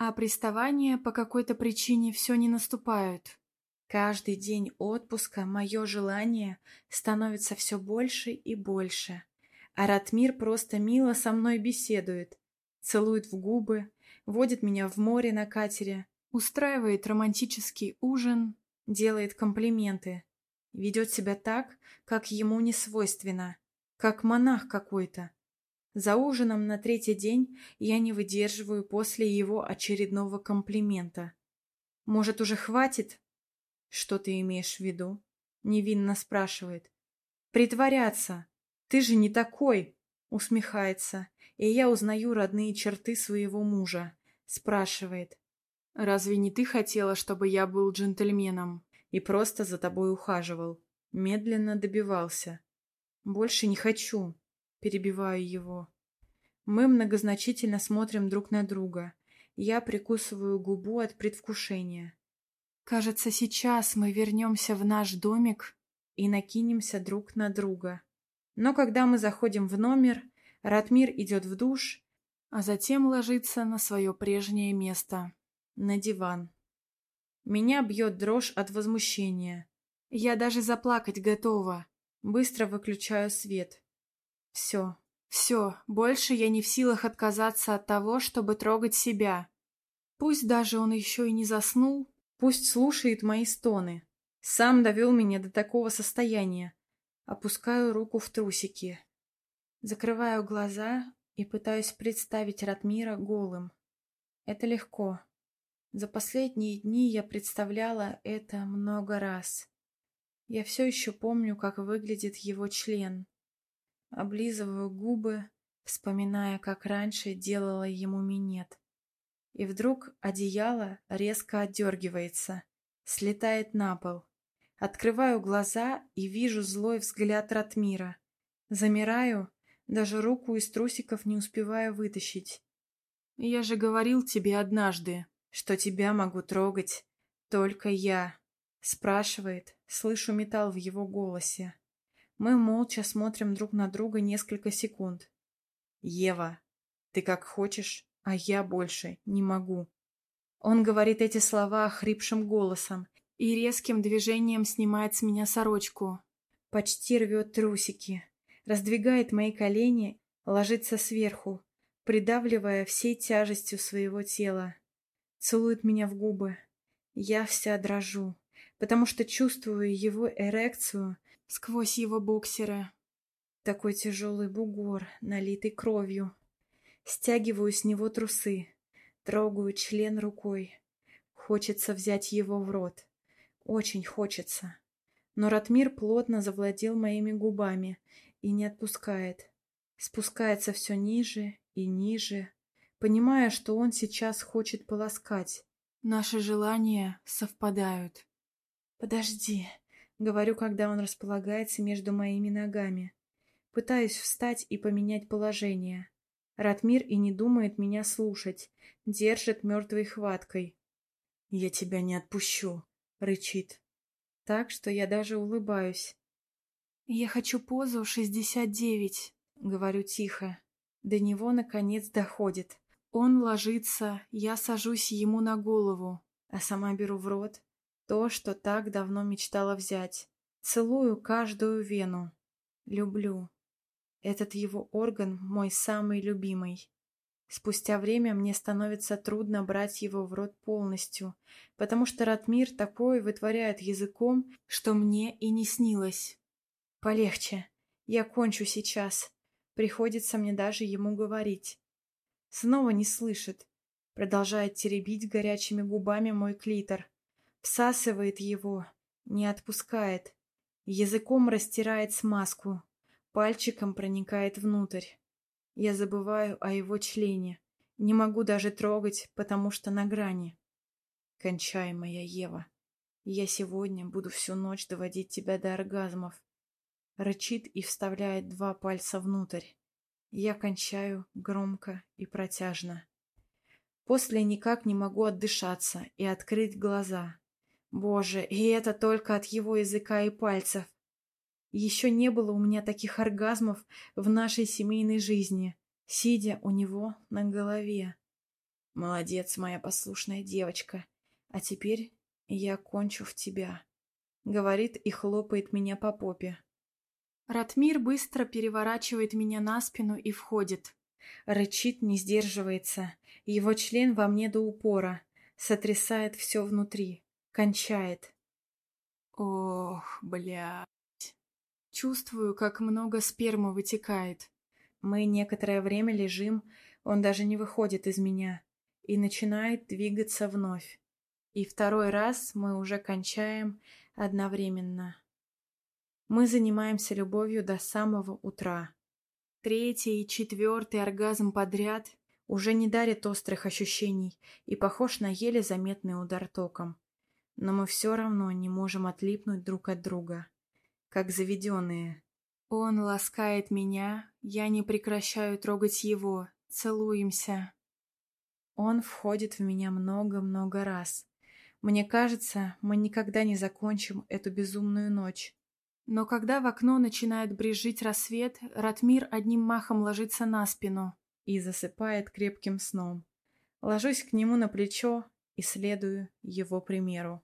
А приставания по какой-то причине все не наступают. Каждый день отпуска мое желание становится все больше и больше. А Ратмир просто мило со мной беседует, целует в губы, водит меня в море на катере, устраивает романтический ужин, делает комплименты, ведет себя так, как ему не свойственно, как монах какой-то. За ужином на третий день я не выдерживаю после его очередного комплимента. Может, уже хватит? Что ты имеешь в виду? Невинно спрашивает. Притворяться. Ты же не такой. Усмехается, и я узнаю родные черты своего мужа. Спрашивает. Разве не ты хотела, чтобы я был джентльменом и просто за тобой ухаживал? Медленно добивался. Больше не хочу. Перебиваю его. Мы многозначительно смотрим друг на друга. Я прикусываю губу от предвкушения. Кажется, сейчас мы вернемся в наш домик и накинемся друг на друга. Но когда мы заходим в номер, Ратмир идет в душ, а затем ложится на свое прежнее место, на диван. Меня бьет дрожь от возмущения. Я даже заплакать готова. Быстро выключаю свет. Все, все, больше я не в силах отказаться от того, чтобы трогать себя. Пусть даже он еще и не заснул, пусть слушает мои стоны. Сам довел меня до такого состояния. Опускаю руку в трусики. Закрываю глаза и пытаюсь представить Ратмира голым. Это легко. За последние дни я представляла это много раз. Я все еще помню, как выглядит его член. Облизываю губы, вспоминая, как раньше делала ему минет. И вдруг одеяло резко отдергивается, слетает на пол. Открываю глаза и вижу злой взгляд Ратмира. Замираю, даже руку из трусиков не успеваю вытащить. «Я же говорил тебе однажды, что тебя могу трогать только я», — спрашивает, слышу металл в его голосе. Мы молча смотрим друг на друга несколько секунд. «Ева, ты как хочешь, а я больше не могу». Он говорит эти слова хрипшим голосом и резким движением снимает с меня сорочку. Почти рвет трусики, раздвигает мои колени, ложится сверху, придавливая всей тяжестью своего тела. Целует меня в губы. Я вся дрожу, потому что чувствую его эрекцию сквозь его боксеры. Такой тяжелый бугор, налитый кровью. Стягиваю с него трусы, трогаю член рукой. Хочется взять его в рот. Очень хочется. Но Ратмир плотно завладел моими губами и не отпускает. Спускается все ниже и ниже, понимая, что он сейчас хочет полоскать. Наши желания совпадают. «Подожди», Говорю, когда он располагается между моими ногами. Пытаюсь встать и поменять положение. Ратмир и не думает меня слушать. Держит мертвой хваткой. «Я тебя не отпущу», — рычит. Так что я даже улыбаюсь. «Я хочу позу шестьдесят девять», — говорю тихо. До него, наконец, доходит. Он ложится, я сажусь ему на голову, а сама беру в рот, то, что так давно мечтала взять. Целую каждую вену. Люблю. Этот его орган мой самый любимый. Спустя время мне становится трудно брать его в рот полностью, потому что Ратмир такое вытворяет языком, что мне и не снилось. Полегче. Я кончу сейчас. Приходится мне даже ему говорить. Снова не слышит. Продолжает теребить горячими губами мой клитор всасывает его, не отпускает, языком растирает смазку, пальчиком проникает внутрь. Я забываю о его члене, не могу даже трогать, потому что на грани. Кончай, моя Ева. Я сегодня буду всю ночь доводить тебя до оргазмов. Рычит и вставляет два пальца внутрь. Я кончаю громко и протяжно. После никак не могу отдышаться и открыть глаза. Боже, и это только от его языка и пальцев. Еще не было у меня таких оргазмов в нашей семейной жизни, сидя у него на голове. Молодец, моя послушная девочка. А теперь я кончу в тебя. Говорит и хлопает меня по попе. Ратмир быстро переворачивает меня на спину и входит. Рычит, не сдерживается. Его член во мне до упора. Сотрясает все внутри. Кончает. Ох, блядь. Чувствую, как много спермы вытекает. Мы некоторое время лежим, он даже не выходит из меня. И начинает двигаться вновь. И второй раз мы уже кончаем одновременно. Мы занимаемся любовью до самого утра. Третий и четвертый оргазм подряд уже не дарит острых ощущений и похож на еле заметный удар током. Но мы все равно не можем отлипнуть друг от друга, как заведенные. Он ласкает меня, я не прекращаю трогать его, целуемся. Он входит в меня много-много раз. Мне кажется, мы никогда не закончим эту безумную ночь. Но когда в окно начинает брежить рассвет, Ратмир одним махом ложится на спину и засыпает крепким сном. Ложусь к нему на плечо и следую его примеру.